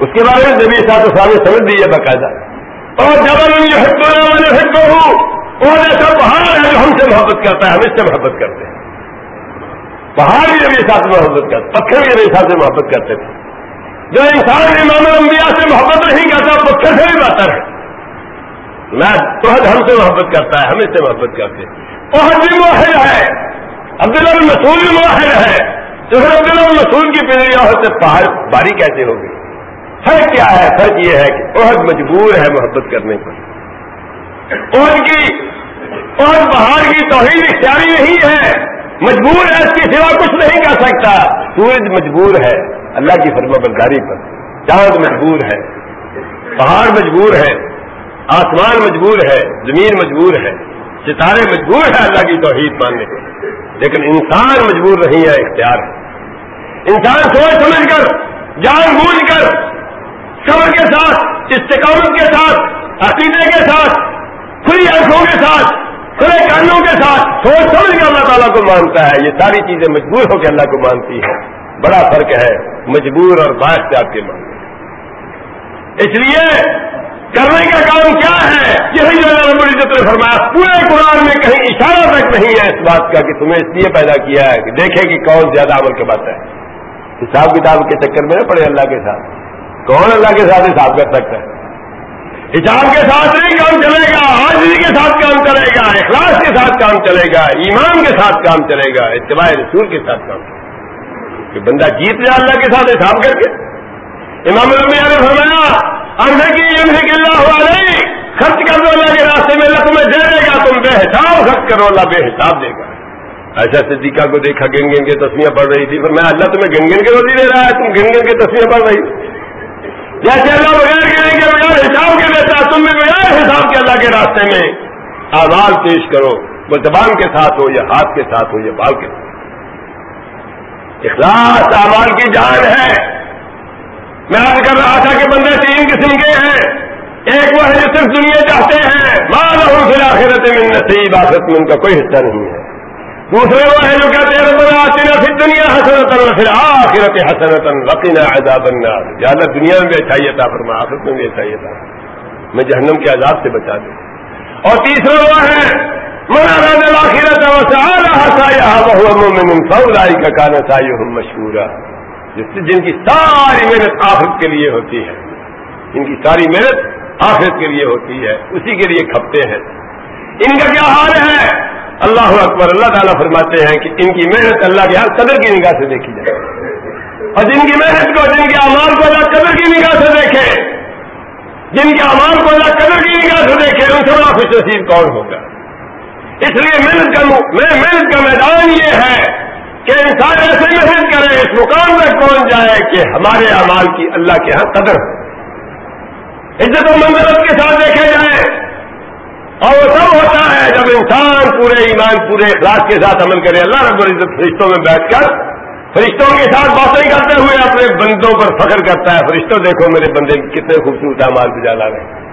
اس کے بارے میں جبھی ساتھ سامنے سمجھ دیجیے باقاعدہ۔ اور جب ہم یہ حق والے حق ہوں اور ایسا پہاڑ ہے جو ہم سے محبت کرتا ہے، ہم اس سے محبت کرتے ہیں۔ پہاڑ بھی جب ساتھ محبت کرتے، پتھر بھی جب ساتھ سے محبت کرتے تھے۔ جو انسان امام الانبیاء سے محبت نہیں کرتا، پتھر سے بھی بہتر ہے۔ میں تو ہم سے محبت کرتا ہے، ہم اس سے محبت کرتے بہت بھی معاہد ہے، عبداللہ المسول بھی معاہد ہے۔ جو عبداللہ المسول کی پیڑیاں ہوتے پہاڑ باری کیسے ہوگی؟ فرق کیا ہے؟ فرق یہ ہے کہ عہد مجبور ہے محبت کرنے پر۔ عہد کی عہد پہاڑ کی توحید اختیاری نہیں ہے۔ مجبور ہے اس کے سوا کچھ نہیں کر سکتا۔ سورج مجبور ہے اللہ کی فرما برداری پر۔ چاند مجبور ہے پہاڑ مجبور ہے، آسمان مجبور ہے، زمین مجبور ہے، ستارے مجبور ہے اللہ کی توحید ماننے کو لیکن انسان مجبور نہیں ہے، اختیار ہے۔ انسان سوچ سمجھ کر، جان بوجھ کر صبر کے ساتھ، استقامت کے ساتھ، عقیدے کے ساتھ، کھلی آنکھوں کے ساتھ، کھلے کانوں کے ساتھ۔ سوچ سمجھ کے اللہ تعالیٰ کو مانتا ہے، یہ ساری چیزیں مجبور ہو کے اللہ کو مانتی ہے بڑا فرق ہے، مجبور اور باعث سے آپ کے مان اس لیے کرنے کا کام کیا ہے؟ یہی جو اللہ رب العزت نے فرمایا، پورے قرآن میں کہیں اشارہ تک نہیں ہے اس بات کا کہ تمہیں اس لیے پیدا کیا ہے کہ دیکھے کہ کون زیادہ عمل کے بات ہے۔ حساب کتاب کے چکر میں نہ پڑے اللہ کے ساتھ۔ کون اللہ کے ساتھ حساب کر سکتا ہے؟ حساب کے ساتھ نہیں کام چلے گا حاضری کے ساتھ کام چلے گا، اخلاص کے ساتھ کام چلے گا، ایمان کے ساتھ کام چلے گا، اتباع رسول کے ساتھ کام چلے گا۔ کہ بندہ جیت جائے اللہ کے ساتھ حساب کر کے۔ امام المیہ نے فرمایا کی اللہ ہوا نہیں خرچ کر دو اللہ کے راستے میں اللہ تمہیں دے دے گا تم، بے حساب خرچ کرو اللہ، بے حساب دے گا۔ ایسا صدیقہ کو دیکھا گنگن کی تصویریں پڑھ رہی تھی پھر میں اللہ تمہیں گنگن کے روزی دے رہا ہے، تم گنگن کی تصویریں پڑھ رہی۔ جیسے اللہ بغیر گریں گے بغیر حساب کے دیتا تم بھی بغیر حساب کے اللہ کے راستے میں۔ آواز پیش کرو، وہ زبان کے ساتھ ہو یا ہاتھ کے ساتھ ہو یا بال کے ساتھ اخلاص اعمال کی جان ہے۔ میں آج کر رہا تھا کہ بندے تین قسم کے ہیں۔ ایک وہ ہے جو صرف دنیا چاہتے ہیں۔ ماں پھر آخرت میں نصیب، آخرت میں ان کا کوئی حصہ نہیں ہے۔ دوسرے وہ ہے جو کہتے دنیا حسنتن پھر آخرت حسنتن وقینا عذاب النار. یا اللہ دنیا میں بھی اچھائی تھا فرما، آخرت میں بھی اچھائی تھا میں جہنم کے عذاب سے بچا دوں۔ اور تیسرا وہ ہے منا کا کانا سائی ہوں مشہور جس جن کی ساری محنت آخرت کے لیے ہوتی ہے ان کی ساری محنت آخرت کے لیے ہوتی ہے، اسی کے لیے کھپتے ہیں۔ ان کا کیا حال ہے؟ اللہ اکبر، اللہ تعالیٰ فرماتے ہیں کہ ان کی محنت اللہ کے ہاں ہر قدر کی نگاہ سے دیکھی جائے۔ اور جن کی محنت کو، جن کے امال کو اللہ قدر کی نگاہ سے دیکھے، جن کے امال کو اللہ قدر کی نگاہ سے دیکھے، ان سے بڑا خوش نصیب کون ہوگا؟ اس لیے محنت کا محنت کا میدان یہ ہے کہ انسان ایسے محنت کرے، اس مقام تک پہنچ جائے کہ ہمارے امال کی اللہ کے ہاں قدر ہو۔ عزت و منظرت کے ساتھ دیکھے جائیں۔ اور وہ سب ہوتا ہے جب انسان پورے ایمان، پورے اخلاق کے ساتھ عمل کرے، اللہ رب العزت فرشتوں میں بیٹھ کر فرشتوں کے ساتھ باتیں کرتے ہوئے اپنے بندوں پر فخر کرتا ہے، فرشتوں دیکھو میرے بندے کتنے خوبصورت امال بھی جانا رہے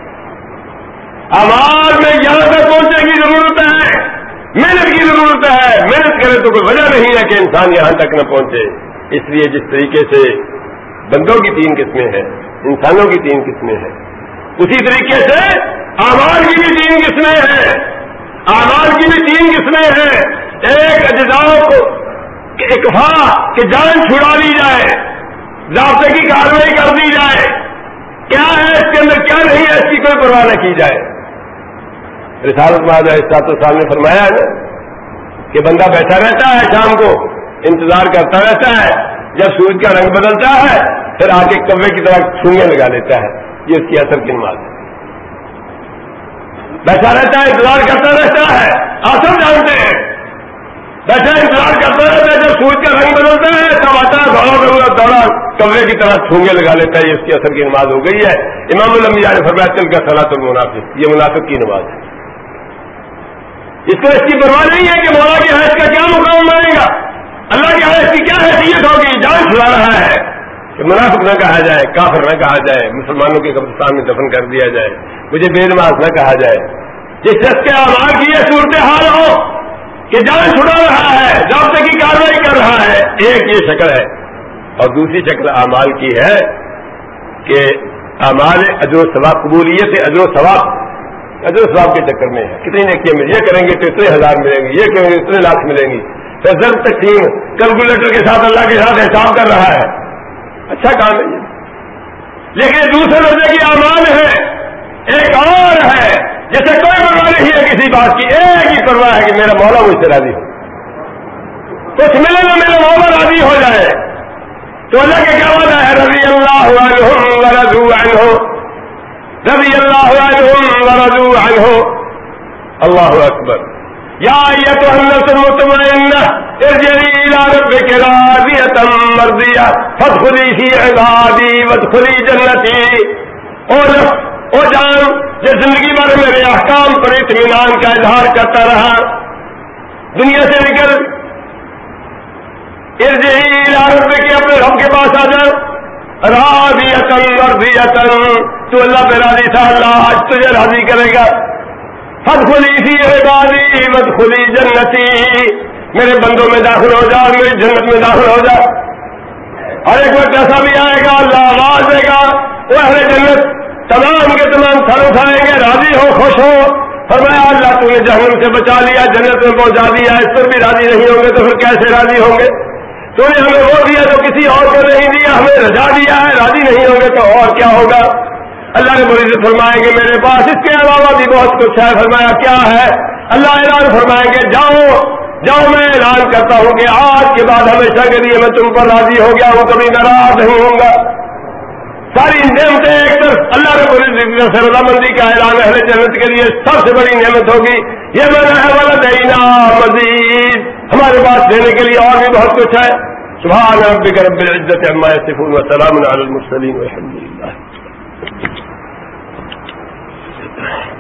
امال میں یہاں تک پہنچنے کی ضرورت ہے، محنت کی ضرورت ہے۔ محنت کرے تو کوئی وجہ نہیں ہے کہ انسان یہاں تک نہ پہنچے۔ اس لیے جس طریقے سے بندوں کی تین قسمیں ہیں، انسانوں کی تین قسمیں ہیں۔ اسی طریقے سے آواز کی بھی تین قسمیں ہیں۔ آواز کی بھی تین قسمیں ہیں۔ ایک اجزاؤ کو اکفا، کہ جان چھڑا لی جائے۔ ضابطے کی کاروائی کر دی جائے۔ کیا ہے اس کے اندر، کیا نہیں ہے اس کی کوئی پرواہ نہ کی جائے۔ رسالت مہاجا اسات صاحب نے فرمایا ہے نا کہ بندہ بیٹھا رہتا ہے شام کو، انتظار کرتا رہتا ہے۔ جب سورج کا رنگ بدلتا ہے، پھر آ کے کبے کی طرح چھوئیاں لگا لیتا ہے۔ یہ اس کی اثر کی نماز ہے بیٹھا رہتا ہے انتظار کرتا رہتا ہے آپ سب جانتے ہیں۔ بیٹھا انتظار کرتا رہتا ہے، جب سورج کا رنگ بدلتا ہے، تب آتا ہے دوڑا دوڑا دوڑا، کمرے کی طرح ٹھونگے لگا لیتا ہے، اس کی اثر کی نماز ہو گئی ہے۔ امام المیہ نے فرمایا چل کا صلاح المنافق، یہ منافق کی نماز ہے۔ اس کو اس کی پرواہ نہیں ہے کہ مولا کی حیث کا کیا مقام مانے گا۔ اللہ کی حیث کی کیا حیثیت ہوگی؟ جان چھڑا رہا ہے۔ کہ منافق نہ کہا جائے، کافر نہ کہا جائے، مسلمانوں کے قبرستان میں دفن کر دیا جائے، مجھے بے نماز نہ کہا جائے۔ جس شخص کے آمار کی یہ صورت حال ہو کہ جان چھڑا رہا ہے ضابطے کی کاروائی کر رہا ہے، ایک یہ شکل ہے۔ اور دوسری شکل اعمال کی ہے کہ اعمال اجر و ثواب، قبولیت اجر و ثواب، اجر و ثواب کے چکر میں ہے۔ کتنی نیکیاں مل یہ کریں گے تو اتنے ہزار ملیں گے یہ کریں گے اتنے لاکھ ملیں گی۔ تقسیم کیلکولیٹر کے ساتھ اللہ کے ساتھ حساب کر رہا ہے۔ اچھا کام ہے لیکن دوسرے درجے کی امان ہے، ایک اور ہے۔ جیسے کوئی پرواہ نہیں ہے کسی بات کی، ایک ہی پرواہ ہے کہ میرا مولا مجھ سے راضی ہو۔ کچھ ملے نہ میرا مولا راضی ہو جائے۔ تو اللہ کے کیا وعدہ ہے؟ رضی اللہ عنہم عنہ۔ رضی اللہ عنہم عنہ۔ اللہ اکبر۔ یا المطمئنہ ارجعی الى ربک راضیتا مرضیہ فادخلی فی عبادی وادخلی جنتی اور او جان، جو زندگی بھر میرے احکام پر اطمینان کا اظہار کرتا رہا، دنیا سے نکل ارجعی الى ربک اپنے رب کے پاس آ جا راضیتا مرضیتا تو اللہ پہ راضی تھا، اللہ آج تجھے راضی کرے گا۔ فت خلی سی عبادی مت خلی جنتی۔ میرے بندوں میں داخل ہو جا، میری جنت میں داخل ہو جا۔ اور ایک وقت ایسا بھی آئے گا، اللہ آواز دے گا، وہ اہل جنت تمام کے تمام تھر اٹھائیں گے، راضی ہو، خوش ہو۔ فرمایا، اللہ تم نے جہنم سے بچا لیا، جنت میں پہنچا دیا اس پر بھی راضی نہیں ہوں گے، تو پھر کیسے راضی ہوں گے؟ تو نے ہمیں وہ دیا تو کسی اور کو نہیں دیا، ہمیں رجا دیا ہے، راضی نہیں ہوں گے تو اور کیا ہوگا؟ اللہ نے بڑی فرمائیں گے میرے پاس اس کے علاوہ بھی بہت کچھ ہے۔ فرمایا، کیا ہے؟ اللہ اعلان فرمائیں گے جاؤ جاؤ، میں اعلان کرتا ہوں کہ آج کے بعد ہمیشہ کے لیے میں تم پر راضی ہو گیا ہوں کبھی ناراض نہیں ہوں گا۔ ساری نعمتیں ایک طرف اللہ نے بڑی سے رضامندی کا اعلان اہل جنت کے لیے سب سے بڑی نعمت ہوگی۔ یہ میں ہے والا دینا مزید۔ ہمارے پاس دینے کے لیے اور بھی بہت کچھ ہے۔ سبحان ربک رب العزت عما یصفون وسلام علی المرسلین والحمد لله الحمد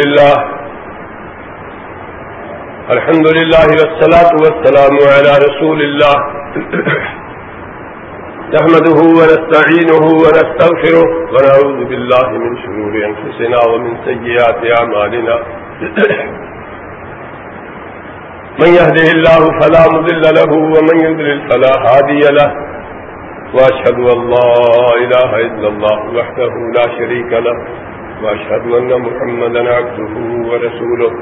لله الحمد لله والصلاة والسلام على رسول الله، نحمده ونستعينه ونستغفره، ونعوذ بالله من شرور أنفسنا ومن سيئات أعمالنا. من يهده الله فلا مضل له ومن يضلل فلا هادي له وأشهد أن لا إله إلا الله وحده لا شريك له وأشهد أن محمدا عبده ورسوله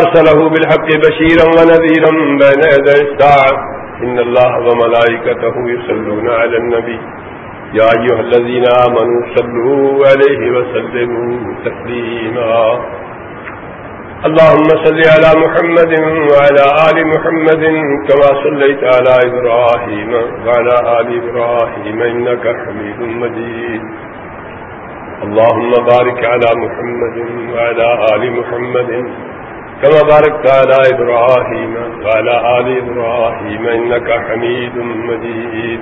أرسله بالحق بشيرا ونذيرا بين يدي الساعة إن الله وملائكته يصلون على النبي يا أيها الذين آمنوا صلوا عليه وسلموا تسليما اللهم صل على محمد وعلى آل محمد كما صليت على إبراهيم وعلى آل إبراهيم إنك حميد مجيد. اللهم بارك على محمد وعلى آل محمد كما باركت على إبراهيم وعلى آل إبراهيم إنك حميد مجيد.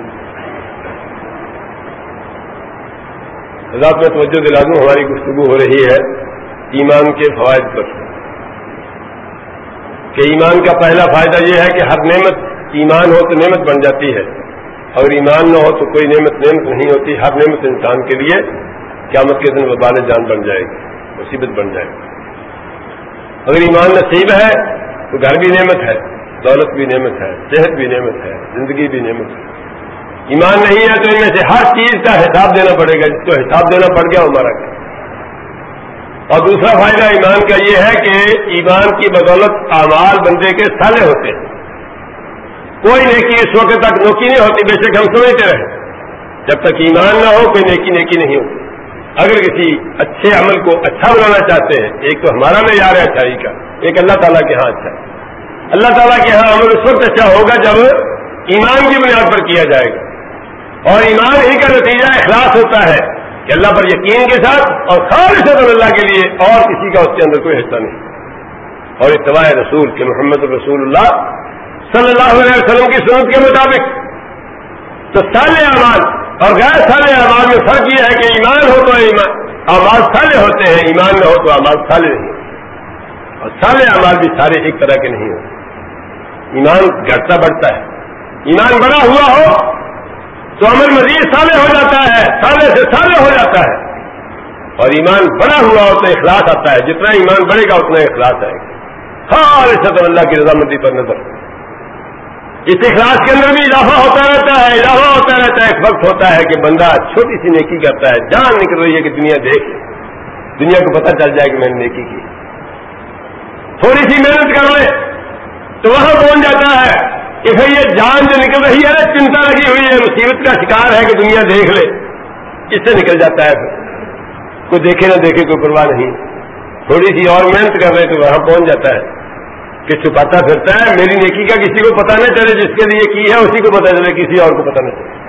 ذات میں توجہ دلا دوں، ہماری گفتگو ہو رہی ہے ایمان کے فوائد پر۔ کہ ایمان کا پہلا فائدہ یہ ہے کہ ہر نعمت ایمان ہو تو نعمت بن جاتی ہے۔ اگر ایمان نہ ہو تو کوئی نعمت نعمت نہیں ہوتی۔ ہر نعمت انسان کے لیے قیامت کے دن وبال جان بن جائے گی، مصیبت بن جائے گی۔ اگر ایمان نصیب ہے تو گھر بھی نعمت ہے، دولت بھی نعمت ہے، صحت بھی نعمت ہے، زندگی بھی نعمت ہے۔ ایمان نہیں ہے تو ان میں سے ہر چیز کا حساب دینا پڑے گا۔ جس کو حساب دینا پڑ گیا ہمارا کیا اور دوسرا فائدہ ایمان کا یہ ہے کہ ایمان کی بدولت اعمال بندے کے سالے ہوتے ہیں۔ کوئی نیکی اس وقت تک نوکی نہیں ہوتی، بے شک ہم سمجھتے رہے۔ جب تک ایمان نہ ہو، کوئی نیکی نیکی نہیں ہوتی۔ اگر کسی اچھے عمل کو اچھا بنانا چاہتے ہیں، ایک تو ہمارا معیار ہے اچھائی کا، ایک اللہ تعالیٰ کے ہاں اچھا ہے۔ اللہ تعالیٰ کے ہاں عمل اس وقت اچھا ہوگا جب ایمان کی بنیاد پر کیا جائے گا۔ اور ایمان ہی کا نتیجہ اخلاص ہوتا ہے۔ کہ اللہ پر یقین کے ساتھ اور خالص اللہ کے لیے اور کسی کا اس کے اندر کوئی حصہ نہیں۔ اور اتباع رسول کہ محمد رسول اللہ صلی اللہ علیہ وسلم کی سنت کے مطابق۔ تو سال اعمال اور غیر سال اعمال میں فرق یہ ہے کہ ایمان ہو تو ایمان آواز سالے ہوتے ہیں، ایمان میں ہو تو آواز سالے نہیں۔ اور سالے اعمال بھی سارے ایک طرح کے نہیں ہوتے۔ ایمان گھٹتا بڑھتا ہے۔ ایمان بڑا ہوا ہو تو عمل مزید سالے ہو جاتا ہے سالے سے سالے ہو جاتا ہے۔ اور ایمان بڑا ہوا ہو تو اخلاص آتا ہے، جتنا ایمان بڑھے گا اتنا اخلاص آئے گا۔ ہر سطح اللہ کی رضامندی پر نظر۔ اس اخلاص کے اندر بھی اضافہ ہوتا رہتا ہے، اضافہ ہوتا رہتا ہے، ایک وقت ہوتا ہے کہ بندہ چھوٹی سی نیکی کرتا ہے۔ جان نکل رہی ہے کہ دنیا دیکھ۔ دنیا کو پتہ چل جائے کہ میں نے نیکی کی۔ تھوڑی سی محنت کر لے تو وہاں پہنچ جاتا ہے۔ کہ بھائی یہ جان جو نکل رہی ہے چنتا لگی ہوئی ہے، مصیبت کا شکار ہے کہ دنیا دیکھ لے۔ اس سے نکل جاتا ہے۔ کوئی دیکھے نہ دیکھے کوئی پرواہ نہیں۔ تھوڑی سی اور محنت کر رہے تو وہاں پہنچ جاتا ہے؟ کہ چھپاتا پھرتا ہے۔ میری نیکی کا کسی کو پتا نہ چلے، جس کے لیے کی ہے، اسی کو پتا چلے، کسی اور کو پتا نہ چلے۔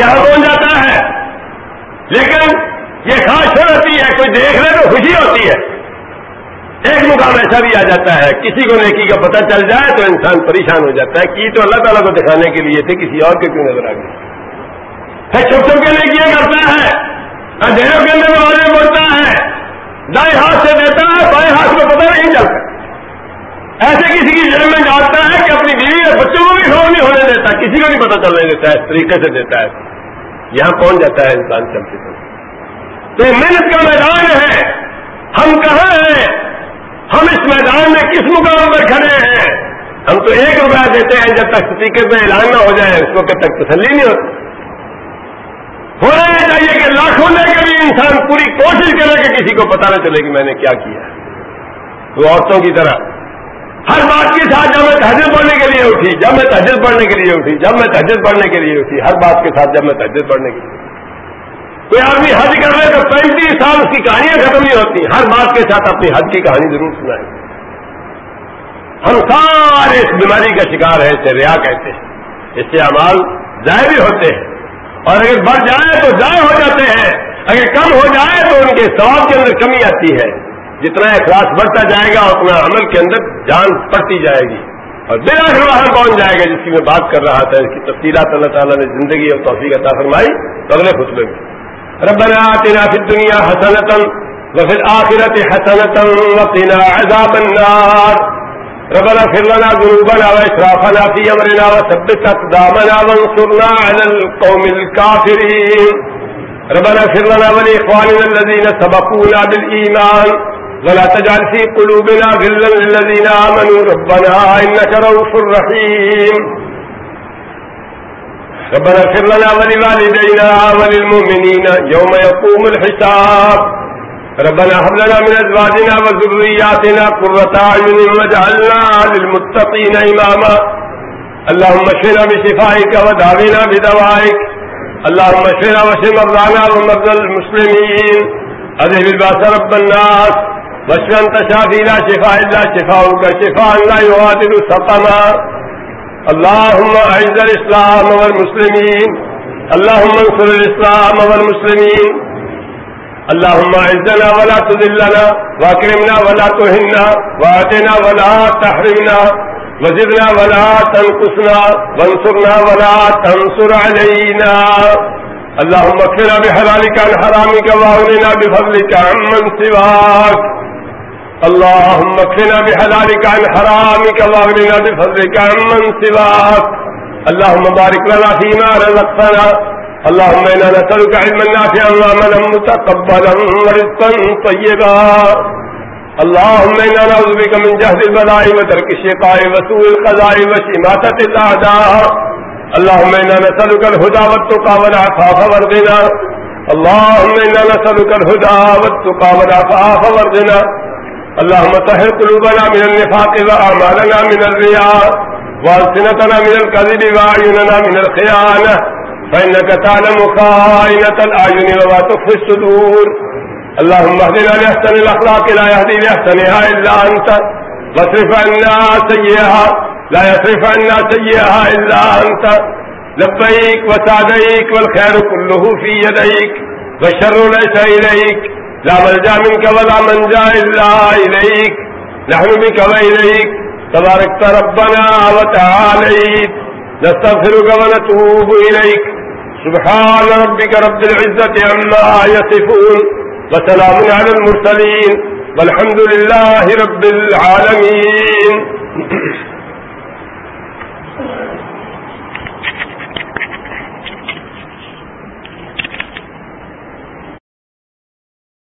یہاں پہنچ جاتا ہے؟ لیکن یہ خاص ہوتی ہے، کوئی دیکھ لے تو خوشی ہوتی ہے ایک مقام ایسا بھی آ جاتا ہے، کسی کو نیکی کا پتہ چل جائے تو انسان پریشان ہو جاتا ہے۔ کی تو اللہ تعالیٰ کو دکھانے کے لیے تھے، کسی اور کے کیوں نظر آ گئی چھپ چھپ کے نیکیاں کرتا ہے؟ اندھیروں کے اندر آگے بڑھتا ہے۔ دائیں ہاتھ سے دیتا ہے، بائیں ہاتھ کو پتہ نہیں چلتا۔ ایسے کسی کی جنم میں ڈالتا ہے کہ اپنی بیوی اور بچوں کو بھی خبر نہیں ہونے دیتا، کسی کو نہیں پتہ چلنے دیتا ہے، اس طریقے سے دیتا ہے۔ یہاں پہنچ جاتا ہے انسان چلتے چلتے تو یہ محنت کا میدان ہے۔ ہم کہاں ہیں؟ ہم اس میدان میں کس مقام پر کھڑے ہیں؟ ہم تو ایک روپیہ دیتے ہیں، جب تک اسپیکر میں اعلان نہ ہو جائے، اس کو تک تسلی نہیں ہوتی۔ ہونا یہ چاہیے کہ لاکھوں لے کے بھی انسان پوری کوشش کرے کہ کسی کو پتا نہ چلے کہ میں نے کیا کیا تو عورتوں کی طرح۔ ہر بات کے ساتھ جب میں تحجد پڑھنے کے لیے اٹھی، جب میں تحجد پڑھنے کے لیے اٹھی، جب میں تحجد پڑھنے کے لیے اٹھی، ہر بات کے ساتھ جب میں تحجد پڑھنے کے لیے کوئی آدمی حج کر رہے تو پینتیس سال اس کی کہانیاں ختم نہیں ہوتی۔ ہر بات کے ساتھ اپنی حج کی کہانی ضرور سنائیں۔ ہم سارے اس بیماری کا شکار ہے اسے ریا کہتے ہیں۔ اس سے امال ضائع بھی ہوتے ہیں۔ اور اگر بڑھ جائے تو ضائع ہو جاتے ہیں۔ اگر کم ہو جائے تو ان کے ثواب کے اندر کمی آتی ہے۔ جتنا اخلاص بڑھتا جائے گا، اتنا عمل کے اندر جان پڑتی جائے گی۔ اور بلا وہاں پہنچ جائے گا، جس کی میں بات کر رہا تھا، اس کی تفصیلات اللہ تعالیٰ نے زندگی اور توفیق عطا فرمائی۔ تو اگلے خطبے میں۔ ربنا آتنا في الدنيا حسنة وفي الآخرة حسنة وقنا عذاب النار. ربنا اغفر لنا ذنوبنا وإسرافنا في أمرنا وثبت أقدامنا وانصرنا على القوم الكافرين. ربنا اغفر لنا ولإخواننا الذين سبقونا بالإيمان. ولا تجعل في قلوبنا غلا للذين آمنوا. ربنا إنك روح رحيم. ربنا اغفر لنا ولوالدينا وللمؤمنين يوم يقوم الحساب. ربنا هب لنا من ازواجنا وذرياتنا قرة اعين واجعلنا للمتقين اماما اللهم اشفنا بشفائك وداونا بدوائك. اللهم اشفنا واشف مرضانا ومرضى المسلمين. اذهب الباس رب الناس. واشف انت شافي لا شفاء الا شفاؤك. شفاء لا يغادر سقما. اللهم اعز الاسلام والمسلمين. اللهم انصر الاسلام والمسلمين. اللهم اعزنا ولا تذلنا واكرمنا ولا تهنا واتنا ولا تحرمنا وزدنا ولا تنقصنا وانصرنا ولا تنصر علينا. اللهم اكفنا بحلالك عن حرامك واغننا بفضلك عمن سواك. اللهم اكفنا بحلالك عن حرامك واغننا بفضلك عن من سواك. اللهم بارك لنا فيما رزقتنا. اللهم انا نسألك علما نافعا وعملا متقبلا ورزقا طيبا. اللهم انا نعوذ بك من جهد البلاء وترك الشقاء وسوء القضاء وشماتة الاعداء اللهم انا نسألك الهدى والتقى والعفاف والغنى. اللهم انا نسألك الهدى والتقى والعفاف والغنى. اللهم طهر قلوبنا من النفاق وأعمالنا من الرياء وألسنتنا من الكذب وأعيننا من الخيانة فإنك تعلم خائنة الأعين وما تخفي الصدور. اللهم اهدنا لأحسن الأخلاق، لا يهدي لأحسنها إلا أنت. واصرف عنا سيئها، لا يصرف عنا سيئها إلا أنت. لبيك وسعديك، والخير كله في يديك، والشر ليس إليك. لا ملجا منك ولا منجا إلا إليك. نحن بك وإليك. تباركت ربنا وتعاليك نستغفرك ونتوب إليك. سبحان ربك رب العزة عما يصفون. وسلام على المرسلين. والحمد لله رب العالمين. Thank you.